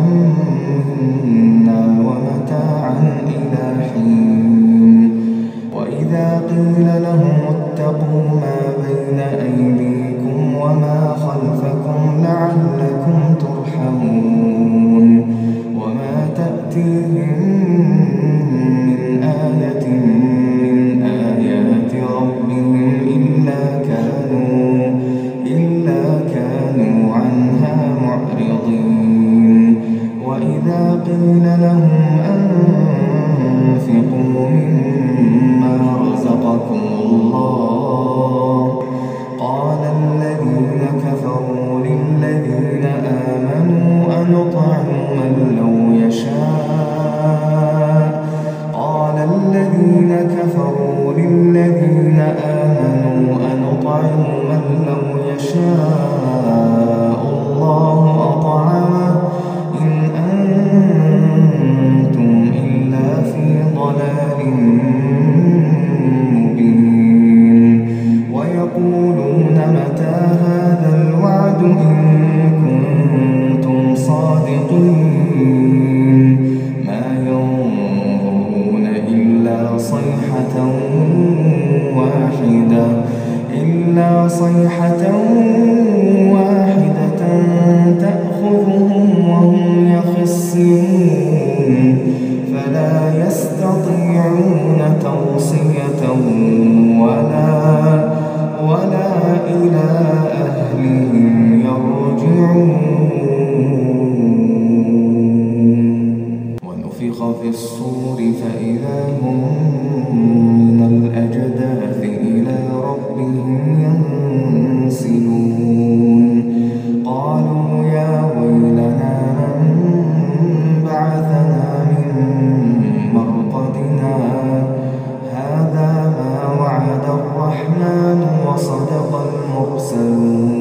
عنا ومتاعا إلى حين. وإذا قيل لهم الذين آمنوا أنطعم من لو يشاء. قال الذين كفروا للذين آمنوا أنطعم من لو يشاء. الله أطعمه إن أنتم إلا في ضلال مبين. ويقولون متى هذا الوعد إن واحدة تأخذهم وهم يخصمون فلا يستطيعون توصية وصدق المرسلون.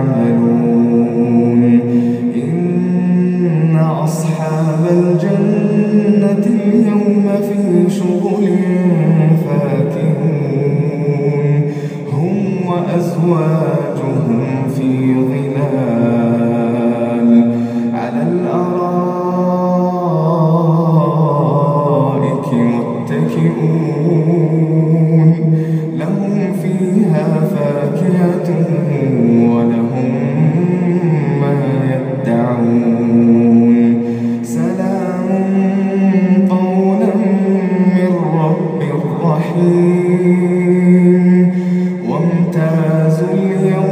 يعملون. إن أصحاب الجنة اليوم في شغل فاكهون. هم وأزواجهم في ظل التنازل اليوم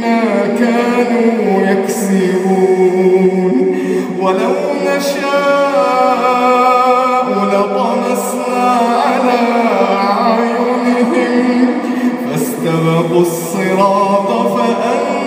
بما كانوا يكسبون. ولو نشاء لطمسنا على أعينهم. فاستبقوا الصراط فأنتم